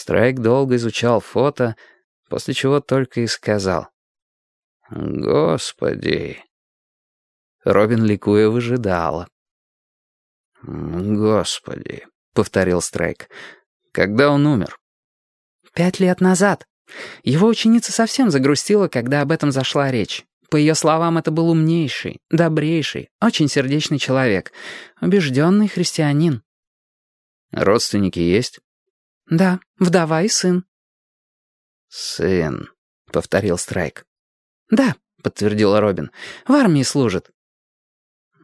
Страйк долго изучал фото, после чего только и сказал. «Господи!» Робин, ликуя, выжидала. «Господи!» — повторил Страйк. «Когда он умер?» «Пять лет назад. Его ученица совсем загрустила, когда об этом зашла речь. По ее словам, это был умнейший, добрейший, очень сердечный человек, убежденный христианин». «Родственники есть?» «Да, вдова и сын». «Сын», — повторил Страйк. «Да», — подтвердила Робин, — «в армии служит».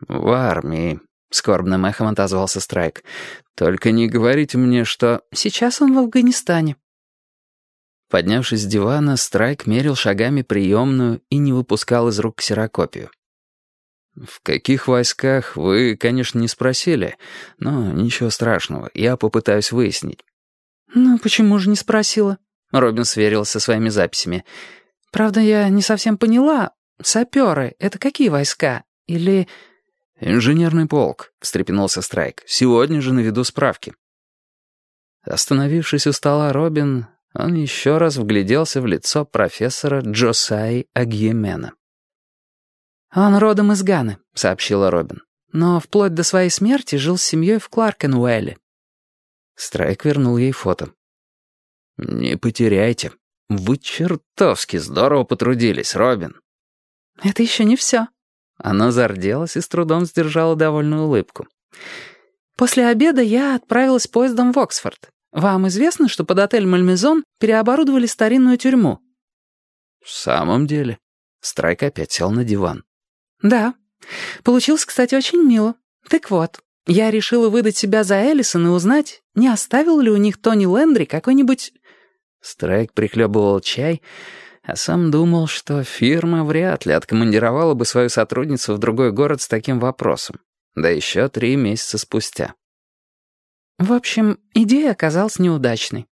«В армии», — скорбным эхом отозвался Страйк. «Только не говорите мне, что...» «Сейчас он в Афганистане». Поднявшись с дивана, Страйк мерил шагами приемную и не выпускал из рук ксерокопию. «В каких войсках, вы, конечно, не спросили, но ничего страшного, я попытаюсь выяснить». «Ну, почему же не спросила?» Робин сверился со своими записями. «Правда, я не совсем поняла. Саперы — это какие войска? Или...» «Инженерный полк», — встрепенулся Страйк. «Сегодня же наведу справки». Остановившись у стола Робин, он еще раз вгляделся в лицо профессора Джосаи Агьемена. «Он родом из Ганы», — сообщила Робин. «Но вплоть до своей смерти жил с семьей в Кларкенуэлле». Страйк вернул ей фото. «Не потеряйте. Вы чертовски здорово потрудились, Робин». «Это еще не все». Она зарделась и с трудом сдержала довольную улыбку. «После обеда я отправилась поездом в Оксфорд. Вам известно, что под отель «Мальмезон» переоборудовали старинную тюрьму?» «В самом деле?» Страйк опять сел на диван. «Да. Получилось, кстати, очень мило. Так вот, я решила выдать себя за Эллисон и узнать, не оставил ли у них Тони Лендри какой-нибудь...» Страйк прихлебывал чай, а сам думал, что фирма вряд ли откомандировала бы свою сотрудницу в другой город с таким вопросом. Да еще три месяца спустя. В общем, идея оказалась неудачной.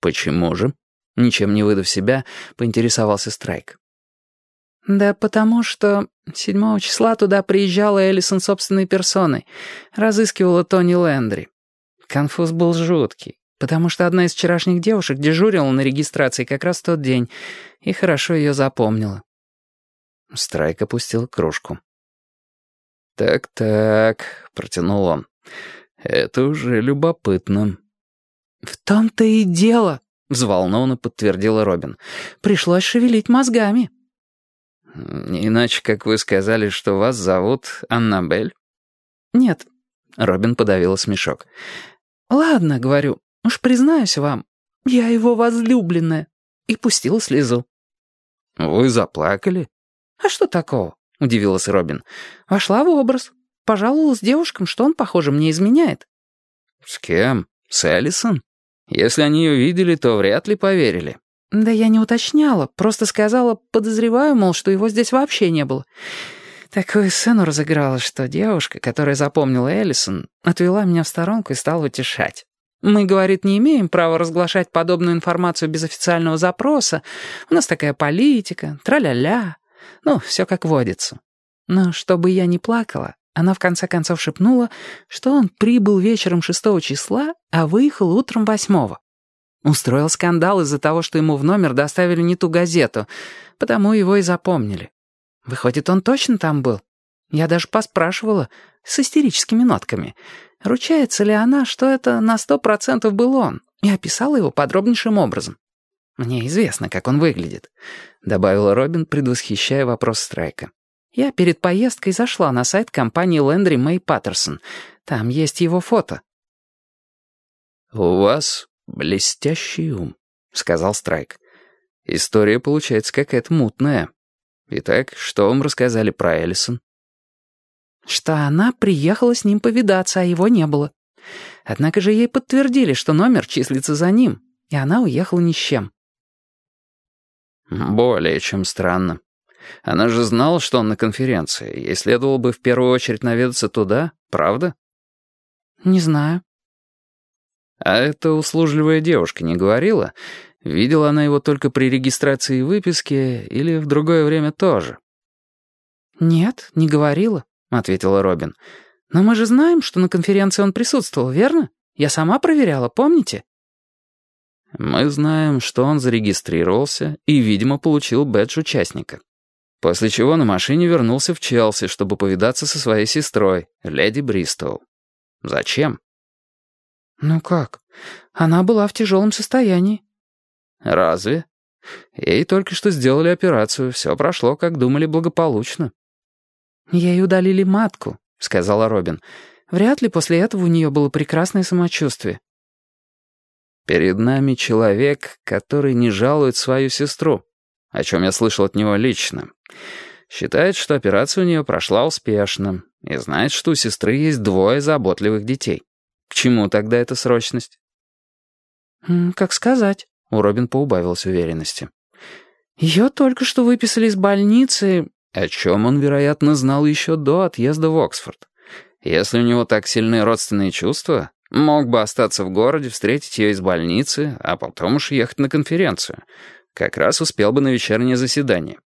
«Почему же?» Ничем не выдав себя, поинтересовался Страйк. «Да потому что седьмого числа туда приезжала Эллисон собственной персоной, разыскивала Тони Лэндри. Конфуз был жуткий, потому что одна из вчерашних девушек дежурила на регистрации как раз в тот день и хорошо ее запомнила». Страйк опустил кружку. «Так-так», — протянул он, — «это уже любопытно». «В том-то и дело», — взволнованно подтвердила Робин. «Пришлось шевелить мозгами». «Иначе, как вы сказали, что вас зовут Аннабель?» «Нет», — Робин подавила смешок. «Ладно, — говорю, — уж признаюсь вам, я его возлюбленная». И пустила слезу. «Вы заплакали?» «А что такого?» — удивилась Робин. «Вошла в образ. Пожаловалась девушкам, что он, похоже, мне изменяет». «С кем? С Эллисон? Если они ее видели, то вряд ли поверили». «Да я не уточняла, просто сказала, подозреваю, мол, что его здесь вообще не было». Такую сцену разыграла, что девушка, которая запомнила Эллисон, отвела меня в сторонку и стала утешать. Мы, говорит, не имеем права разглашать подобную информацию без официального запроса. У нас такая политика, тра-ля-ля. Ну, все как водится. Но чтобы я не плакала, она в конце концов шепнула, что он прибыл вечером шестого числа, а выехал утром восьмого. Устроил скандал из-за того, что ему в номер доставили не ту газету, потому его и запомнили. Выходит, он точно там был? Я даже поспрашивала, с истерическими нотками, ручается ли она, что это на сто процентов был он, и описала его подробнейшим образом. «Мне известно, как он выглядит», — добавила Робин, предвосхищая вопрос Страйка. «Я перед поездкой зашла на сайт компании Лэндри Мэй Паттерсон. Там есть его фото». «У вас «Блестящий ум», — сказал Страйк. «История получается какая-то мутная. Итак, что вам рассказали про Эллисон?» «Что она приехала с ним повидаться, а его не было. Однако же ей подтвердили, что номер числится за ним, и она уехала ни с чем». «Более чем странно. Она же знала, что он на конференции. Ей следовало бы в первую очередь наведаться туда, правда?» «Не знаю». А эта услужливая девушка не говорила, видела она его только при регистрации и выписке или в другое время тоже? «Нет, не говорила», — ответила Робин. «Но мы же знаем, что на конференции он присутствовал, верно? Я сама проверяла, помните?» Мы знаем, что он зарегистрировался и, видимо, получил бэдж участника. После чего на машине вернулся в Челси, чтобы повидаться со своей сестрой, леди Бристоу. Зачем? «Ну как? Она была в тяжелом состоянии». «Разве? Ей только что сделали операцию, все прошло, как думали, благополучно». «Ей удалили матку», — сказала Робин. «Вряд ли после этого у нее было прекрасное самочувствие». «Перед нами человек, который не жалует свою сестру, о чем я слышал от него лично. Считает, что операция у нее прошла успешно, и знает, что у сестры есть двое заботливых детей. К чему тогда эта срочность?» «Как сказать?» — у Робин поубавилась уверенности. «Ее только что выписали из больницы...» О чем он, вероятно, знал еще до отъезда в Оксфорд. Если у него так сильные родственные чувства, мог бы остаться в городе, встретить ее из больницы, а потом уж ехать на конференцию. Как раз успел бы на вечернее заседание.